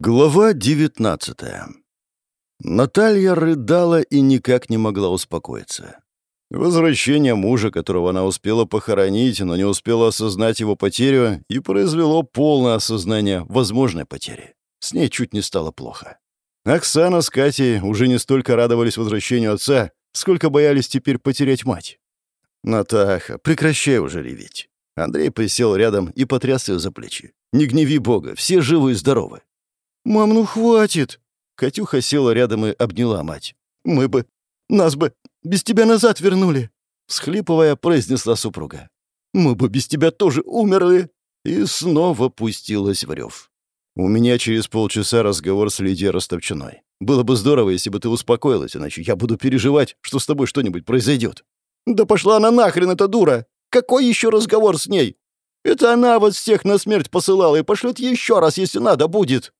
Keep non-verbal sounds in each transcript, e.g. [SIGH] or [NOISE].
Глава 19 Наталья рыдала и никак не могла успокоиться. Возвращение мужа, которого она успела похоронить, но не успела осознать его потерю, и произвело полное осознание возможной потери. С ней чуть не стало плохо. Оксана с Катей уже не столько радовались возвращению отца, сколько боялись теперь потерять мать. «Натаха, прекращай уже реветь». Андрей присел рядом и потряс ее за плечи. «Не гневи Бога, все живы и здоровы. «Мам, ну хватит!» Катюха села рядом и обняла мать. «Мы бы... Нас бы без тебя назад вернули!» Схлипывая, произнесла супруга. «Мы бы без тебя тоже умерли!» И снова пустилась в рев. «У меня через полчаса разговор с Лидией Ростовчиной. Было бы здорово, если бы ты успокоилась, иначе я буду переживать, что с тобой что-нибудь произойдет». «Да пошла она нахрен, эта дура! Какой еще разговор с ней? Это она вас всех на смерть посылала и пошлет еще раз, если надо будет!»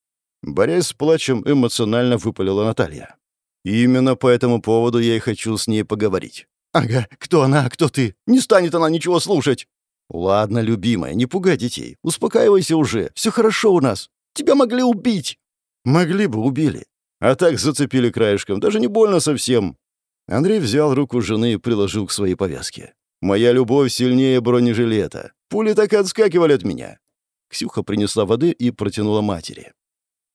Борясь с плачем, эмоционально выпалила Наталья. «Именно по этому поводу я и хочу с ней поговорить». «Ага, кто она, кто ты? Не станет она ничего слушать!» «Ладно, любимая, не пугай детей. Успокаивайся уже. Все хорошо у нас. Тебя могли убить!» «Могли бы, убили. А так зацепили краешком. Даже не больно совсем». Андрей взял руку жены и приложил к своей повязке. «Моя любовь сильнее бронежилета. Пули так и отскакивали от меня». Ксюха принесла воды и протянула матери.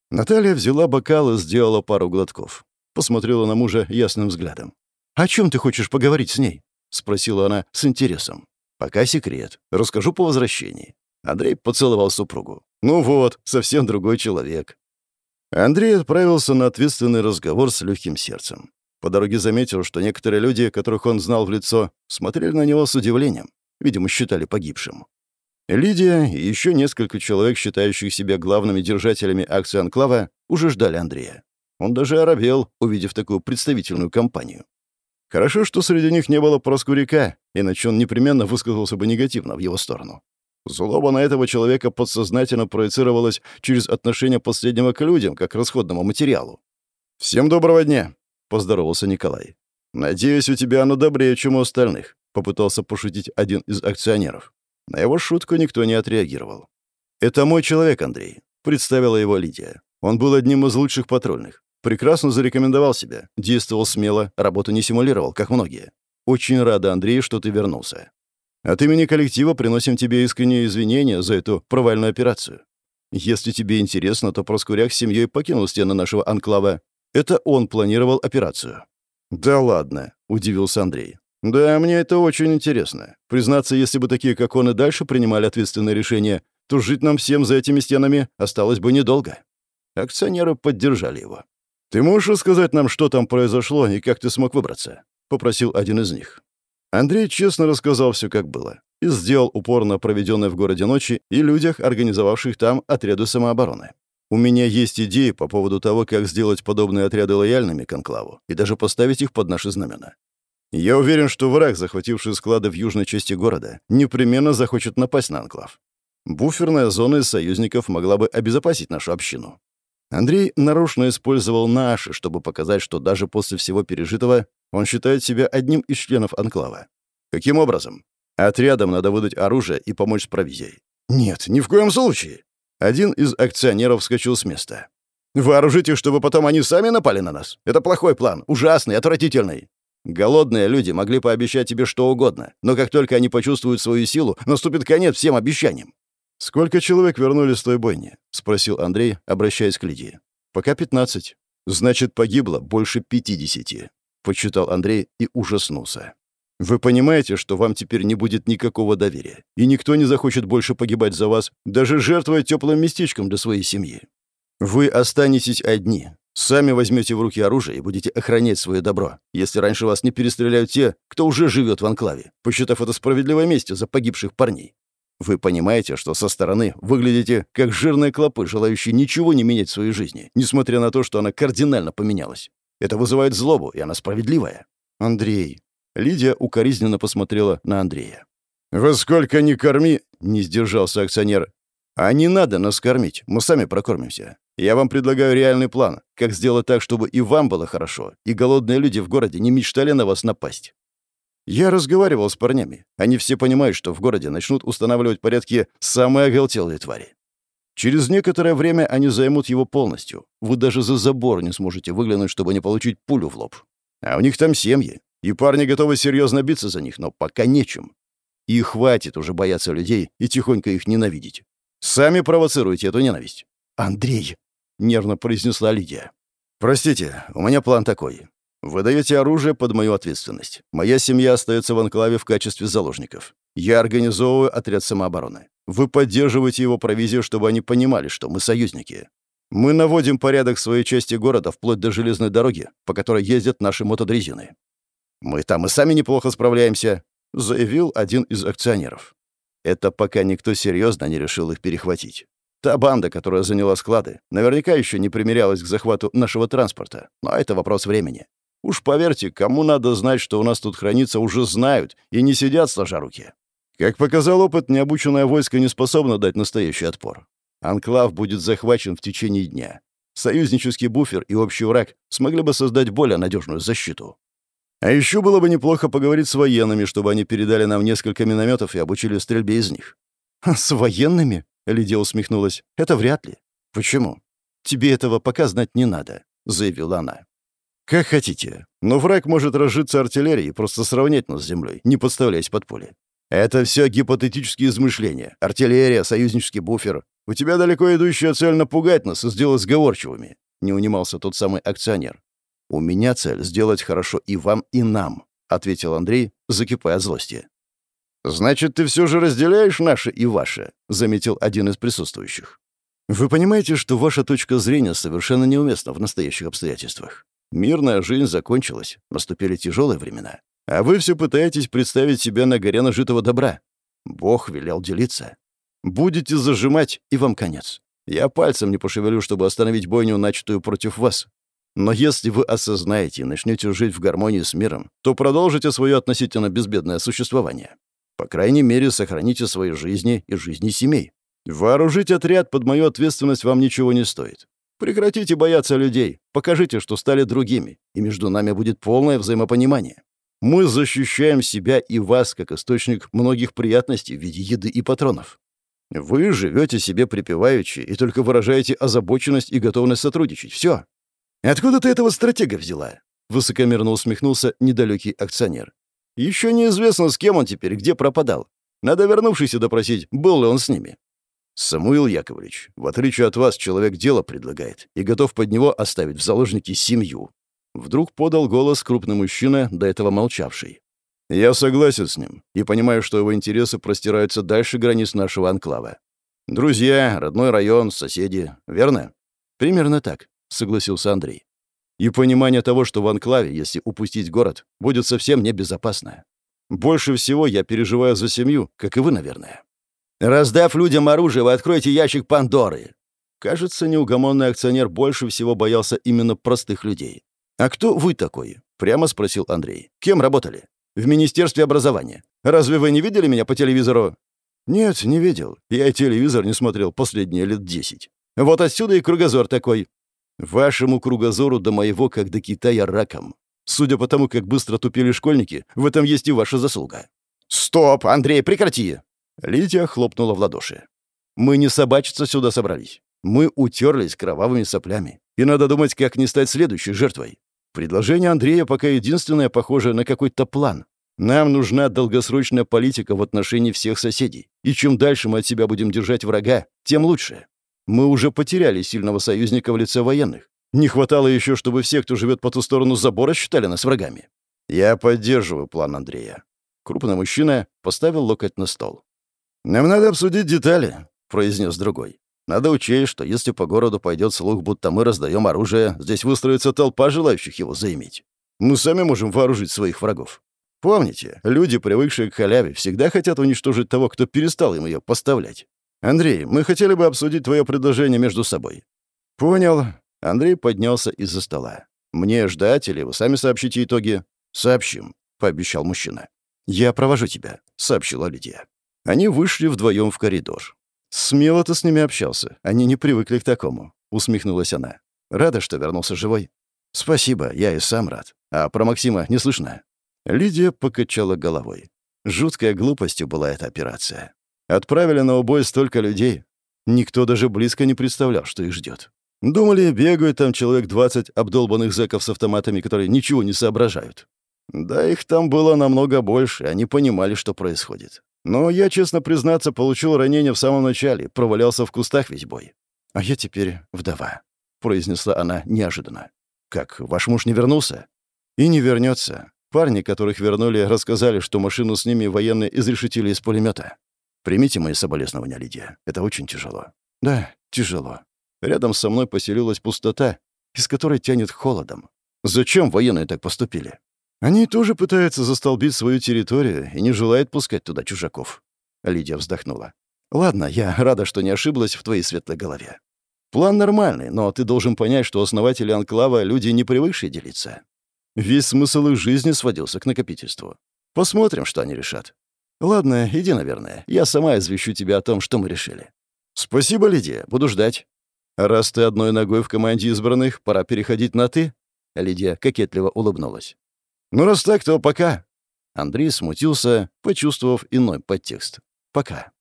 Наталья взяла бокал и сделала пару глотков. Посмотрела на мужа ясным взглядом. «О чем ты хочешь поговорить с ней?» — спросила она с интересом. «Пока секрет. Расскажу по возвращении». Андрей поцеловал супругу. «Ну вот, совсем другой человек». Андрей отправился на ответственный разговор с легким сердцем. По дороге заметил, что некоторые люди, которых он знал в лицо, смотрели на него с удивлением. Видимо, считали погибшим. Лидия и еще несколько человек, считающих себя главными держателями акции Анклава, уже ждали Андрея. Он даже оробел, увидев такую представительную компанию. Хорошо, что среди них не было Проскуряка, иначе он непременно высказался бы негативно в его сторону. Злоба на этого человека подсознательно проецировалась через отношение последнего к людям, как к расходному материалу. «Всем доброго дня!» — поздоровался Николай. «Надеюсь, у тебя оно добрее, чем у остальных», — попытался пошутить один из акционеров. На его шутку никто не отреагировал. «Это мой человек, Андрей», — представила его Лидия. Он был одним из лучших патрульных. Прекрасно зарекомендовал себя, действовал смело, работу не симулировал, как многие. Очень рада, Андрей, что ты вернулся. От имени коллектива приносим тебе искренние извинения за эту провальную операцию. Если тебе интересно, то Проскуряк с семьей покинул стены нашего анклава. Это он планировал операцию». «Да ладно», — удивился Андрей. «Да, мне это очень интересно. Признаться, если бы такие, как он, и дальше принимали ответственные решения, то жить нам всем за этими стенами осталось бы недолго». Акционеры поддержали его. «Ты можешь рассказать нам, что там произошло и как ты смог выбраться?» — попросил один из них. Андрей честно рассказал все, как было, и сделал упор на проведенной в городе ночи и людях, организовавших там отряды самообороны. У меня есть идеи по поводу того, как сделать подобные отряды лояльными к Анклаву и даже поставить их под наши знамена. Я уверен, что враг, захвативший склады в южной части города, непременно захочет напасть на анклав. Буферная зона из союзников могла бы обезопасить нашу общину. Андрей нарочно использовал наши, чтобы показать, что даже после всего пережитого он считает себя одним из членов анклава. Каким образом? Отрядам надо выдать оружие и помочь с провизией. Нет, ни в коем случае. Один из акционеров вскочил с места. Вооружите, чтобы потом они сами напали на нас. Это плохой план, ужасный, отвратительный. Голодные люди могли пообещать тебе что угодно, но как только они почувствуют свою силу, наступит конец всем обещаниям. «Сколько человек вернулись с той бойни?» — спросил Андрей, обращаясь к Лидии. «Пока пятнадцать. Значит, погибло больше пятидесяти», — почитал Андрей и ужаснулся. «Вы понимаете, что вам теперь не будет никакого доверия, и никто не захочет больше погибать за вас, даже жертвуя теплым местечком для своей семьи. Вы останетесь одни, Сами возьмете в руки оружие и будете охранять свое добро, если раньше вас не перестреляют те, кто уже живет в анклаве, посчитав это справедливое месте за погибших парней. Вы понимаете, что со стороны выглядите как жирные клопы, желающие ничего не менять в своей жизни, несмотря на то, что она кардинально поменялась. Это вызывает злобу, и она справедливая. Андрей. Лидия укоризненно посмотрела на Андрея. «Во сколько не корми!» — не сдержался акционер. «А не надо нас кормить, мы сами прокормимся. Я вам предлагаю реальный план, как сделать так, чтобы и вам было хорошо, и голодные люди в городе не мечтали на вас напасть. Я разговаривал с парнями. Они все понимают, что в городе начнут устанавливать порядки самые оголтелые твари. Через некоторое время они займут его полностью. Вы даже за забор не сможете выглянуть, чтобы не получить пулю в лоб. А у них там семьи, и парни готовы серьезно биться за них, но пока нечем. И хватит уже бояться людей и тихонько их ненавидеть. Сами провоцируете эту ненависть. «Андрей!» — нервно произнесла Лидия. «Простите, у меня план такой. Вы даете оружие под мою ответственность. Моя семья остается в анклаве в качестве заложников. Я организовываю отряд самообороны. Вы поддерживаете его провизию, чтобы они понимали, что мы союзники. Мы наводим порядок в своей части города вплоть до железной дороги, по которой ездят наши мотодрезины. Мы там и сами неплохо справляемся, заявил один из акционеров. Это пока никто серьезно не решил их перехватить. Та банда, которая заняла склады, наверняка еще не примерялась к захвату нашего транспорта, но это вопрос времени. Уж поверьте, кому надо знать, что у нас тут хранится, уже знают и не сидят сложа руки. Как показал опыт, необученное войско не способно дать настоящий отпор. Анклав будет захвачен в течение дня. Союзнический буфер и общий враг смогли бы создать более надежную защиту. А еще было бы неплохо поговорить с военными, чтобы они передали нам несколько минометов и обучили стрельбе из них. «С военными?» — Лидия усмехнулась. «Это вряд ли». «Почему?» «Тебе этого пока знать не надо», — заявила она. «Как хотите. Но враг может разжиться артиллерией и просто сравнять нас с землей, не подставляясь под поле. Это все гипотетические измышления. Артиллерия, союзнический буфер. У тебя далеко идущая цель напугать нас и сделать сговорчивыми», — не унимался тот самый акционер. «У меня цель — сделать хорошо и вам, и нам», — ответил Андрей, закипая от злости. «Значит, ты все же разделяешь наше и ваше», — заметил один из присутствующих. «Вы понимаете, что ваша точка зрения совершенно неуместна в настоящих обстоятельствах. Мирная жизнь закончилась, наступили тяжелые времена. А вы все пытаетесь представить себя на горе нажитого добра. Бог велел делиться. Будете зажимать, и вам конец. Я пальцем не пошевелю, чтобы остановить бойню, начатую против вас. Но если вы осознаете и начнете жить в гармонии с миром, то продолжите свое относительно безбедное существование. По крайней мере, сохраните свои жизни и жизни семей. Вооружить отряд под мою ответственность вам ничего не стоит. Прекратите бояться людей, покажите, что стали другими, и между нами будет полное взаимопонимание. Мы защищаем себя и вас как источник многих приятностей в виде еды и патронов. Вы живете себе припеваючи и только выражаете озабоченность и готовность сотрудничать. Все. «Откуда ты этого стратега взяла?» — высокомерно усмехнулся недалекий акционер. «Еще неизвестно, с кем он теперь, где пропадал. Надо вернувшийся допросить, был ли он с ними». «Самуил Яковлевич, в отличие от вас, человек дело предлагает и готов под него оставить в заложники семью». Вдруг подал голос крупный мужчина, до этого молчавший. «Я согласен с ним и понимаю, что его интересы простираются дальше границ нашего анклава. Друзья, родной район, соседи, верно?» «Примерно так», — согласился Андрей. «И понимание того, что в анклаве, если упустить город, будет совсем небезопасно. Больше всего я переживаю за семью, как и вы, наверное». «Раздав людям оружие, вы откроете ящик Пандоры!» Кажется, неугомонный акционер больше всего боялся именно простых людей. «А кто вы такой?» — прямо спросил Андрей. «Кем работали?» «В Министерстве образования. Разве вы не видели меня по телевизору?» «Нет, не видел. Я телевизор не смотрел последние лет десять. Вот отсюда и кругозор такой. Вашему кругозору до моего, как до Китая, раком. Судя по тому, как быстро тупили школьники, в этом есть и ваша заслуга». «Стоп, Андрей, прекрати!» Лидия хлопнула в ладоши. «Мы не собачиться сюда собрались. Мы утерлись кровавыми соплями. И надо думать, как не стать следующей жертвой. Предложение Андрея пока единственное похоже на какой-то план. Нам нужна долгосрочная политика в отношении всех соседей. И чем дальше мы от себя будем держать врага, тем лучше. Мы уже потеряли сильного союзника в лице военных. Не хватало еще, чтобы все, кто живет по ту сторону забора, считали нас врагами. Я поддерживаю план Андрея. Крупный мужчина поставил локоть на стол. «Нам надо обсудить детали», — произнес другой. «Надо учесть, что если по городу пойдет слух, будто мы раздаем оружие, здесь выстроится толпа желающих его заиметь. Мы сами можем вооружить своих врагов. Помните, люди, привыкшие к халяве, всегда хотят уничтожить того, кто перестал им ее поставлять. «Андрей, мы хотели бы обсудить твое предложение между собой». «Понял». Андрей поднялся из-за стола. «Мне ждать или вы сами сообщите итоги?» «Сообщим», — пообещал мужчина. «Я провожу тебя», — сообщила Лидия. Они вышли вдвоем в коридор. «Смело ты с ними общался. Они не привыкли к такому», — усмехнулась она. «Рада, что вернулся живой?» «Спасибо, я и сам рад. А про Максима не слышно?» Лидия покачала головой. Жуткая глупостью была эта операция. Отправили на убой столько людей. Никто даже близко не представлял, что их ждет. Думали, бегают там человек 20 обдолбанных зэков с автоматами, которые ничего не соображают. Да их там было намного больше, они понимали, что происходит. Но я, честно признаться, получил ранение в самом начале, провалялся в кустах весь бой. А я теперь вдова, произнесла она неожиданно. Как, ваш муж не вернулся? И не вернется. Парни, которых вернули, рассказали, что машину с ними военные изрешетили из пулемета. Примите мои соболезнования, Лидия. Это очень тяжело. Да, тяжело. Рядом со мной поселилась пустота, из которой тянет холодом. Зачем военные так поступили? Они тоже пытаются застолбить свою территорию и не желают пускать туда чужаков. Лидия вздохнула. Ладно, я рада, что не ошиблась в твоей светлой голове. План нормальный, но ты должен понять, что основатели анклава — люди, не привыкшие делиться. Весь смысл их жизни сводился к накопительству. Посмотрим, что они решат. Ладно, иди, наверное. Я сама извещу тебя о том, что мы решили. Спасибо, Лидия. Буду ждать. Раз ты одной ногой в команде избранных, пора переходить на «ты». Лидия кокетливо улыбнулась. «Ну, раз так, то пока». Андрей смутился, почувствовав иной подтекст. «Пока».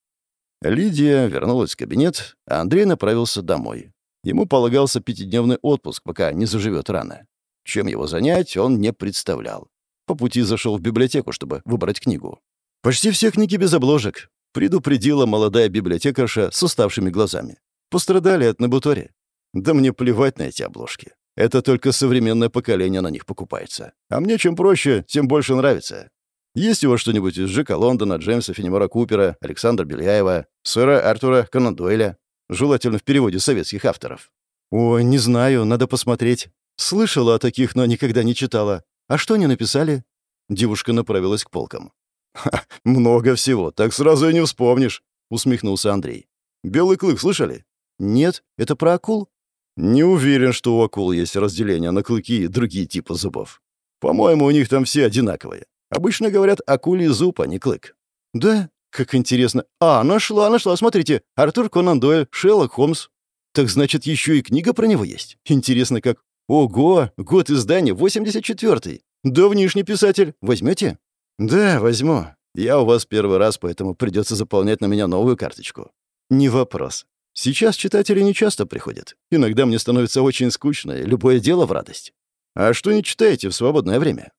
Лидия вернулась в кабинет, а Андрей направился домой. Ему полагался пятидневный отпуск, пока не заживет рано. Чем его занять, он не представлял. По пути зашел в библиотеку, чтобы выбрать книгу. Почти все книги без обложек. Предупредила молодая библиотекарша с уставшими глазами. Пострадали от Набутори. Да мне плевать на эти обложки. Это только современное поколение на них покупается. А мне чем проще, тем больше нравится. Есть у вас что-нибудь из Джека Лондона, Джеймса Фенемора Купера, Александра Беляева, сэра Артура Конан Дойля? Желательно в переводе советских авторов. Ой, не знаю, надо посмотреть. Слышала о таких, но никогда не читала. А что они написали? Девушка направилась к полкам. «Ха, [LAUGHS] много всего, так сразу и не вспомнишь», — усмехнулся Андрей. «Белый клык слышали?» «Нет, это про акул?» Не уверен, что у акул есть разделение на клыки и другие типы зубов. По-моему, у них там все одинаковые. Обычно говорят акулий зуб, а не клык. Да? Как интересно. А, нашла, нашла, смотрите. Артур Конан Дойль, Шерлок Холмс. Так значит, еще и книга про него есть? Интересно как. Ого, год издания 84-й. Давнишний писатель. Возьмете? Да, возьму. Я у вас первый раз, поэтому придется заполнять на меня новую карточку. Не вопрос. Сейчас читатели не часто приходят. Иногда мне становится очень скучно, и любое дело в радость. А что не читаете в свободное время?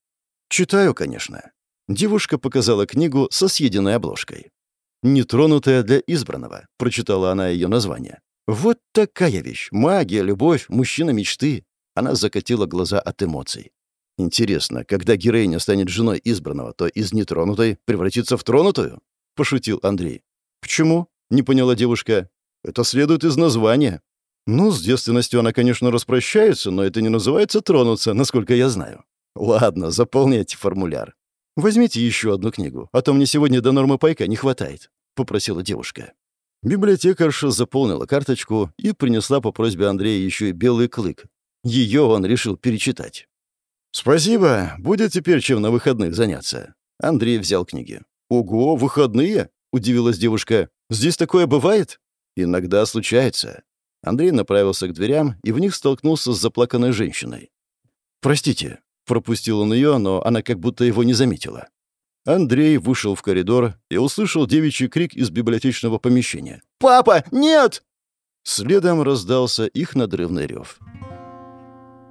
Читаю, конечно. Девушка показала книгу со съеденной обложкой. «Нетронутая для избранного», — прочитала она ее название. «Вот такая вещь. Магия, любовь, мужчина мечты». Она закатила глаза от эмоций. «Интересно, когда героиня станет женой избранного, то из нетронутой превратится в тронутую?» — пошутил Андрей. «Почему?» — не поняла девушка. Это следует из названия. Ну, с девственностью она, конечно, распрощается, но это не называется тронуться, насколько я знаю. Ладно, заполняйте формуляр. Возьмите еще одну книгу, а то мне сегодня до нормы пайка не хватает, попросила девушка. Библиотекарша заполнила карточку и принесла по просьбе Андрея еще и белый клык. Ее он решил перечитать. «Спасибо. Будет теперь чем на выходных заняться». Андрей взял книги. «Ого, выходные?» — удивилась девушка. «Здесь такое бывает?» «Иногда случается». Андрей направился к дверям и в них столкнулся с заплаканной женщиной. «Простите», — пропустил он ее, но она как будто его не заметила. Андрей вышел в коридор и услышал девичий крик из библиотечного помещения. «Папа, нет!» Следом раздался их надрывный рев.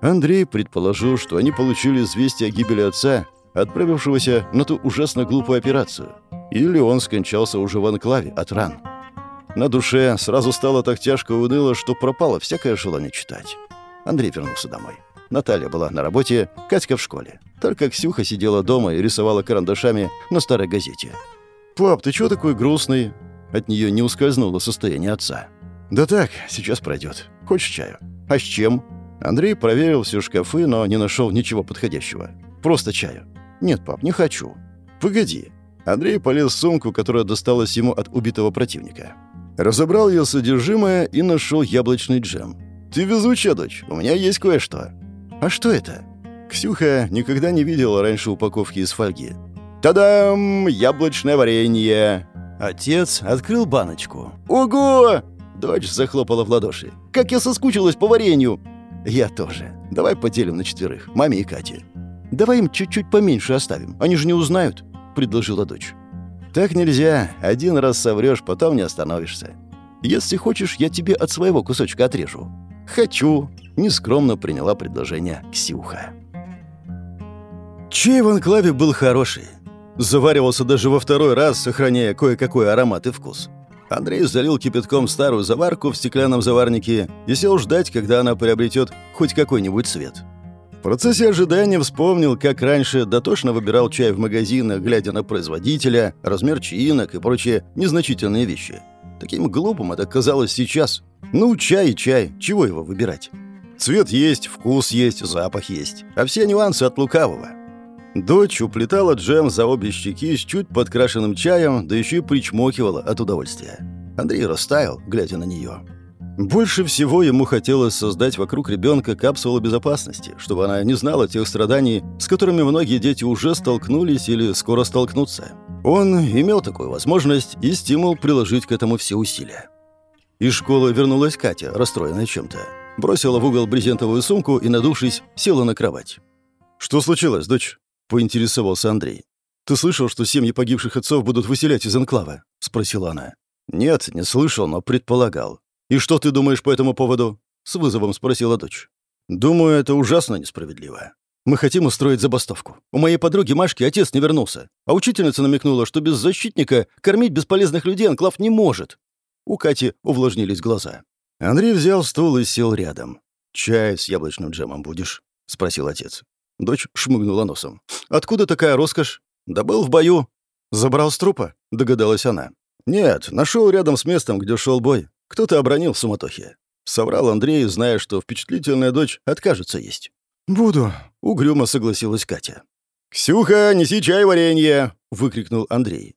Андрей предположил, что они получили известие о гибели отца, отправившегося на ту ужасно глупую операцию. Или он скончался уже в анклаве от ран. На душе сразу стало так тяжко и уныло, что пропало всякое желание читать. Андрей вернулся домой. Наталья была на работе, Катька в школе. Только Ксюха сидела дома и рисовала карандашами на старой газете. «Пап, ты чего такой грустный?» От нее не ускользнуло состояние отца. «Да так, сейчас пройдет. Хочешь чаю?» «А с чем?» Андрей проверил все шкафы, но не нашел ничего подходящего. «Просто чаю». «Нет, пап, не хочу». «Погоди». Андрей полез в сумку, которая досталась ему от убитого противника. Разобрал ее содержимое и нашел яблочный джем. «Ты везучая, дочь, у меня есть кое-что». «А что это?» Ксюха никогда не видела раньше упаковки из фольги. «Та-дам! Яблочное варенье!» Отец открыл баночку. «Ого!» Дочь захлопала в ладоши. «Как я соскучилась по варенью!» «Я тоже. Давай поделим на четверых, маме и Кате». «Давай им чуть-чуть поменьше оставим, они же не узнают», — предложила дочь. «Так нельзя. Один раз соврешь, потом не остановишься». Если хочешь, я тебе от своего кусочка отрежу». «Хочу», — нескромно приняла предложение Ксюха. Чай в анклаве был хороший. Заваривался даже во второй раз, сохраняя кое-какой аромат и вкус. Андрей залил кипятком старую заварку в стеклянном заварнике и сел ждать, когда она приобретет хоть какой-нибудь цвет. В процессе ожидания вспомнил, как раньше дотошно выбирал чай в магазинах, глядя на производителя, размер чаинок и прочие незначительные вещи. Таким глупым это казалось сейчас. Ну, чай чай, чего его выбирать? Цвет есть, вкус есть, запах есть, а все нюансы от лукавого. Дочь уплетала джем за обе щеки с чуть подкрашенным чаем, да еще и причмокивала от удовольствия. Андрей растаял, глядя на нее. Больше всего ему хотелось создать вокруг ребенка капсулу безопасности, чтобы она не знала тех страданий, с которыми многие дети уже столкнулись или скоро столкнутся. Он имел такую возможность и стимул приложить к этому все усилия. Из школы вернулась Катя, расстроенная чем-то. Бросила в угол брезентовую сумку и, надувшись, села на кровать. «Что случилось, дочь?» — поинтересовался Андрей. «Ты слышал, что семьи погибших отцов будут выселять из анклава?» — спросила она. «Нет, не слышал, но предполагал. И что ты думаешь по этому поводу?» — с вызовом спросила дочь. «Думаю, это ужасно несправедливо. Мы хотим устроить забастовку. У моей подруги Машки отец не вернулся, а учительница намекнула, что без защитника кормить бесполезных людей анклав не может». У Кати увлажнились глаза. Андрей взял стул и сел рядом. «Чай с яблочным джемом будешь?» — спросил отец. Дочь шмыгнула носом. «Откуда такая роскошь?» «Да был в бою». «Забрал с трупа?» — догадалась она. «Нет, нашел рядом с местом, где шел бой. Кто-то обронил в суматохе». Соврал Андрей, зная, что впечатлительная дочь откажется есть. «Буду», — угрюмо согласилась Катя. «Ксюха, неси чай варенье!» — выкрикнул Андрей.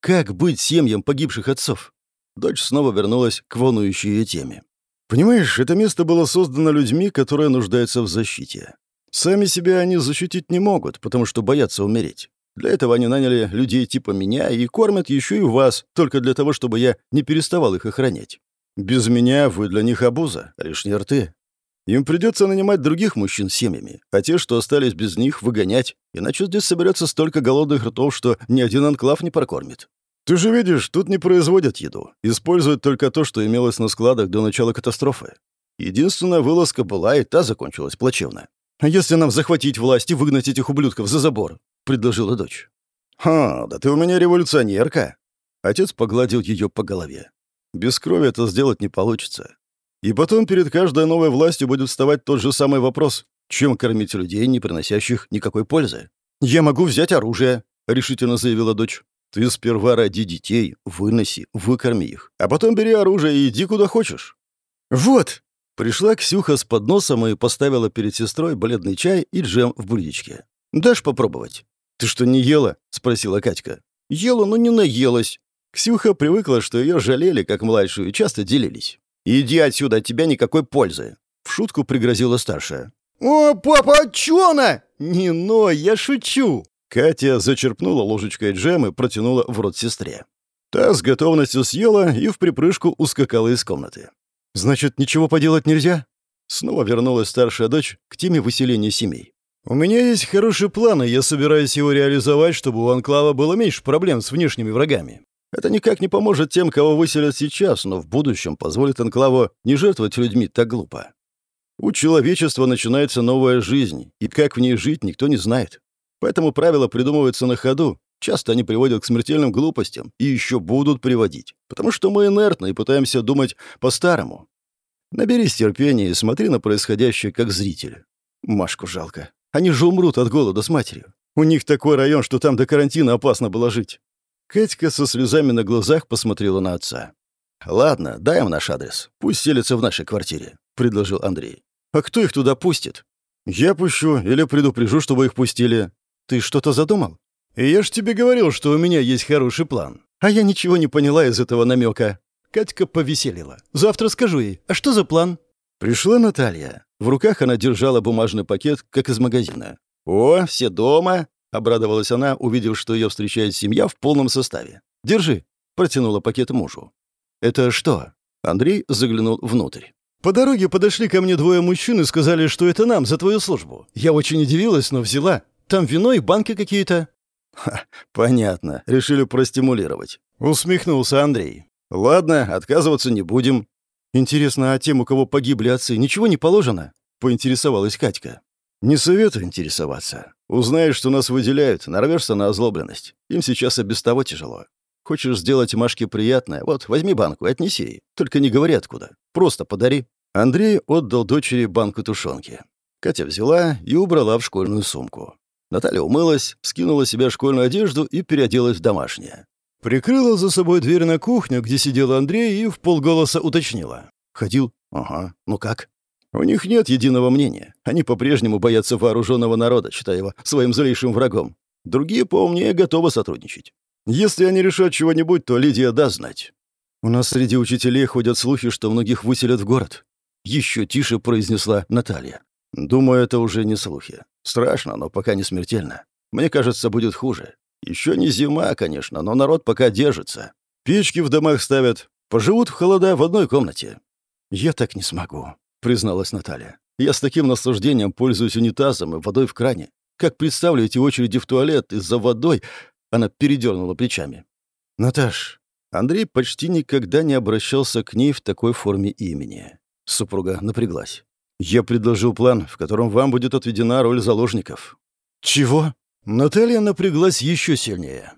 «Как быть семьям погибших отцов?» Дочь снова вернулась к волнующей ее теме. «Понимаешь, это место было создано людьми, которые нуждаются в защите. Сами себя они защитить не могут, потому что боятся умереть. Для этого они наняли людей типа меня и кормят еще и вас, только для того, чтобы я не переставал их охранять. Без меня вы для них обуза, лишние рты. Им придется нанимать других мужчин семьями, а те, что остались без них, выгонять, иначе здесь соберется столько голодных ртов, что ни один анклав не прокормит. Ты же видишь, тут не производят еду. Используют только то, что имелось на складах до начала катастрофы. Единственная вылазка была, и та закончилась плачевно. «А если нам захватить власть и выгнать этих ублюдков за забор?» — предложила дочь. «Ха, да ты у меня революционерка!» Отец погладил ее по голове. «Без крови это сделать не получится. И потом перед каждой новой властью будет вставать тот же самый вопрос. Чем кормить людей, не приносящих никакой пользы? «Я могу взять оружие», — решительно заявила дочь. «Ты сперва ради детей, выноси, выкорми их, а потом бери оружие и иди куда хочешь». «Вот!» Пришла Ксюха с подносом и поставила перед сестрой бледный чай и джем в блюдечке. «Дашь попробовать?» «Ты что, не ела?» — спросила Катька. «Ела, но не наелась». Ксюха привыкла, что ее жалели, как младшую, и часто делились. «Иди отсюда, от тебя никакой пользы!» В шутку пригрозила старшая. «О, папа, а чё она?» «Не ной, я шучу!» Катя зачерпнула ложечкой джем и протянула в рот сестре. Та с готовностью съела и в припрыжку ускакала из комнаты. «Значит, ничего поделать нельзя?» Снова вернулась старшая дочь к теме выселения семей. «У меня есть хороший план, и я собираюсь его реализовать, чтобы у Анклава было меньше проблем с внешними врагами. Это никак не поможет тем, кого выселят сейчас, но в будущем позволит Анклаву не жертвовать людьми так глупо. У человечества начинается новая жизнь, и как в ней жить, никто не знает. Поэтому правила придумываются на ходу, Часто они приводят к смертельным глупостям и еще будут приводить, потому что мы инертны и пытаемся думать по-старому. Наберись терпения и смотри на происходящее как зритель. Машку жалко. Они же умрут от голода с матерью. У них такой район, что там до карантина опасно было жить. Катька со слезами на глазах посмотрела на отца. «Ладно, дай им наш адрес. Пусть селятся в нашей квартире», — предложил Андрей. «А кто их туда пустит?» «Я пущу или предупрежу, чтобы их пустили. Ты что-то задумал?» «Я ж тебе говорил, что у меня есть хороший план. А я ничего не поняла из этого намека. Катька повеселила. «Завтра скажу ей. А что за план?» Пришла Наталья. В руках она держала бумажный пакет, как из магазина. «О, все дома!» — обрадовалась она, увидев, что ее встречает семья в полном составе. «Держи!» — протянула пакет мужу. «Это что?» Андрей заглянул внутрь. «По дороге подошли ко мне двое мужчин и сказали, что это нам, за твою службу. Я очень удивилась, но взяла. Там вино и банки какие-то». «Ха, понятно. Решили простимулировать». Усмехнулся Андрей. «Ладно, отказываться не будем». «Интересно, а тем, у кого погибли отцы, ничего не положено?» — поинтересовалась Катька. «Не советую интересоваться. Узнаешь, что нас выделяют, нарвешься на озлобленность. Им сейчас и без того тяжело. Хочешь сделать Машке приятное? Вот, возьми банку и отнеси ей. Только не говори откуда. Просто подари». Андрей отдал дочери банку тушенки. Катя взяла и убрала в школьную сумку. Наталья умылась, скинула себе школьную одежду и переоделась в домашнее. Прикрыла за собой дверь на кухню, где сидел Андрей, и в полголоса уточнила. «Ходил? Ага. Ну как?» У них нет единого мнения. Они по-прежнему боятся вооруженного народа, считая его своим злейшим врагом. Другие поумнее готовы сотрудничать. Если они решат чего-нибудь, то Лидия даст знать. У нас среди учителей ходят слухи, что многих выселят в город. Еще тише произнесла Наталья. Думаю, это уже не слухи. Страшно, но пока не смертельно. Мне кажется, будет хуже. Еще не зима, конечно, но народ пока держится. Печки в домах ставят, поживут в холода в одной комнате. Я так не смогу, призналась Наталья. Я с таким наслаждением пользуюсь унитазом и водой в кране. Как представлю эти очереди в туалет и за водой, она передернула плечами. Наташ, Андрей почти никогда не обращался к ней в такой форме имени. Супруга напряглась. Я предложил план, в котором вам будет отведена роль заложников. Чего? Наталья напряглась еще сильнее.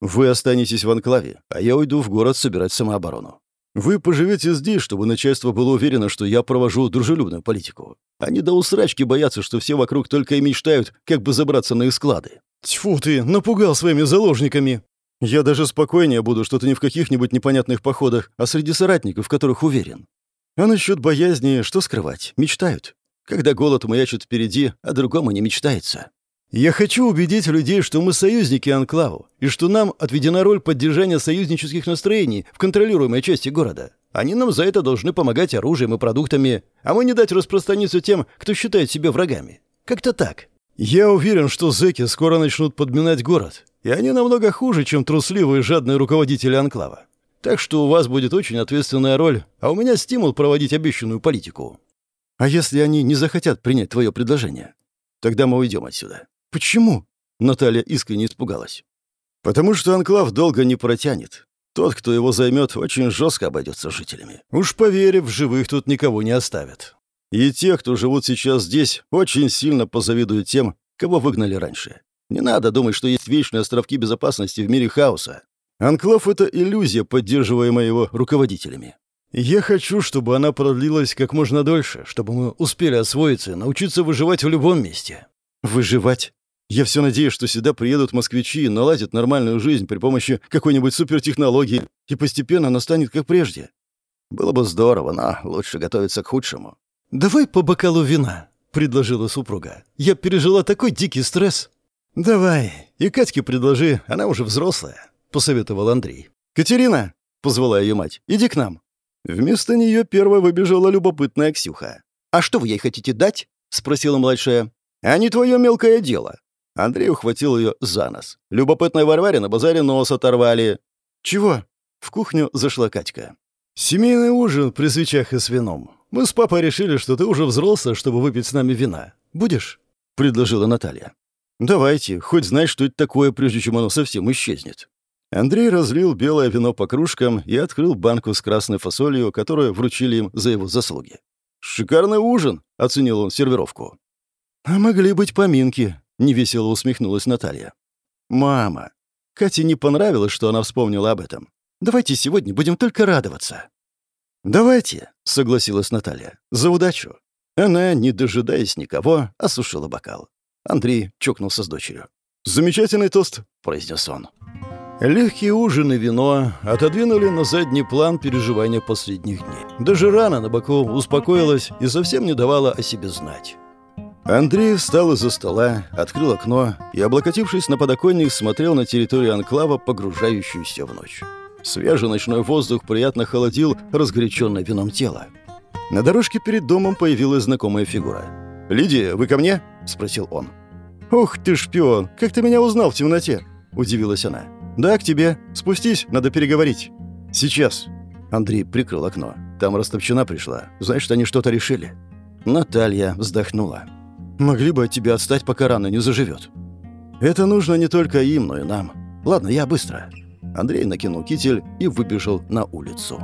Вы останетесь в анклаве, а я уйду в город собирать самооборону. Вы поживете здесь, чтобы начальство было уверено, что я провожу дружелюбную политику. Они до усрачки боятся, что все вокруг только и мечтают, как бы забраться на их склады. Тьфу ты, напугал своими заложниками. Я даже спокойнее буду, что ты не в каких-нибудь непонятных походах, а среди соратников, в которых уверен. А насчет боязни, что скрывать? Мечтают. Когда голод маячит впереди, а другому не мечтается. Я хочу убедить людей, что мы союзники Анклаву, и что нам отведена роль поддержания союзнических настроений в контролируемой части города. Они нам за это должны помогать оружием и продуктами, а мы не дать распространиться тем, кто считает себя врагами. Как-то так. Я уверен, что зэки скоро начнут подминать город, и они намного хуже, чем трусливые жадные руководители Анклава. Так что у вас будет очень ответственная роль, а у меня стимул проводить обещанную политику. А если они не захотят принять твое предложение? Тогда мы уйдем отсюда. Почему? Наталья искренне испугалась. Потому что анклав долго не протянет. Тот, кто его займет, очень жестко обойдется жителями. Уж поверь, в живых тут никого не оставят. И те, кто живут сейчас здесь, очень сильно позавидуют тем, кого выгнали раньше. Не надо думать, что есть вечные островки безопасности в мире хаоса. Анклав — это иллюзия, поддерживаемая его руководителями. Я хочу, чтобы она продлилась как можно дольше, чтобы мы успели освоиться и научиться выживать в любом месте. Выживать? Я все надеюсь, что сюда приедут москвичи и наладят нормальную жизнь при помощи какой-нибудь супертехнологии, и постепенно она станет как прежде. Было бы здорово, но лучше готовиться к худшему. «Давай по бокалу вина», — предложила супруга. «Я пережила такой дикий стресс». «Давай. И Катьке предложи, она уже взрослая». — посоветовал Андрей. «Катерина!» — позвала ее мать. «Иди к нам». Вместо нее первой выбежала любопытная Ксюха. «А что вы ей хотите дать?» — спросила младшая. «А не твое мелкое дело». Андрей ухватил ее за нос. Любопытной Варваре на базаре нос оторвали. «Чего?» — в кухню зашла Катька. «Семейный ужин при свечах и с вином. Мы с папой решили, что ты уже взрослая, чтобы выпить с нами вина. Будешь?» — предложила Наталья. «Давайте, хоть знать, что это такое, прежде чем оно совсем исчезнет». Андрей разлил белое вино по кружкам и открыл банку с красной фасолью, которую вручили им за его заслуги. «Шикарный ужин!» — оценил он сервировку. «А могли быть поминки», — невесело усмехнулась Наталья. «Мама!» Кате не понравилось, что она вспомнила об этом. «Давайте сегодня будем только радоваться». «Давайте», — согласилась Наталья. «За удачу». Она, не дожидаясь никого, осушила бокал. Андрей чокнулся с дочерью. «Замечательный тост», — произнес он. Легкий ужин и вино отодвинули на задний план переживания последних дней. Даже рана на боку успокоилась и совсем не давала о себе знать. Андрей встал из-за стола, открыл окно и, облокотившись на подоконник, смотрел на территорию анклава, погружающуюся в ночь. Свежий ночной воздух приятно холодил разгоряченное вином тело. На дорожке перед домом появилась знакомая фигура. «Лидия, вы ко мне?» — спросил он. «Ух ты, шпион! Как ты меня узнал в темноте?» — удивилась она. «Да, к тебе. Спустись, надо переговорить». «Сейчас». Андрей прикрыл окно. Там растопчена пришла. Значит, они что-то решили. Наталья вздохнула. «Могли бы от тебя отстать, пока рана не заживет». «Это нужно не только им, но и нам. Ладно, я быстро». Андрей накинул китель и выбежал на улицу.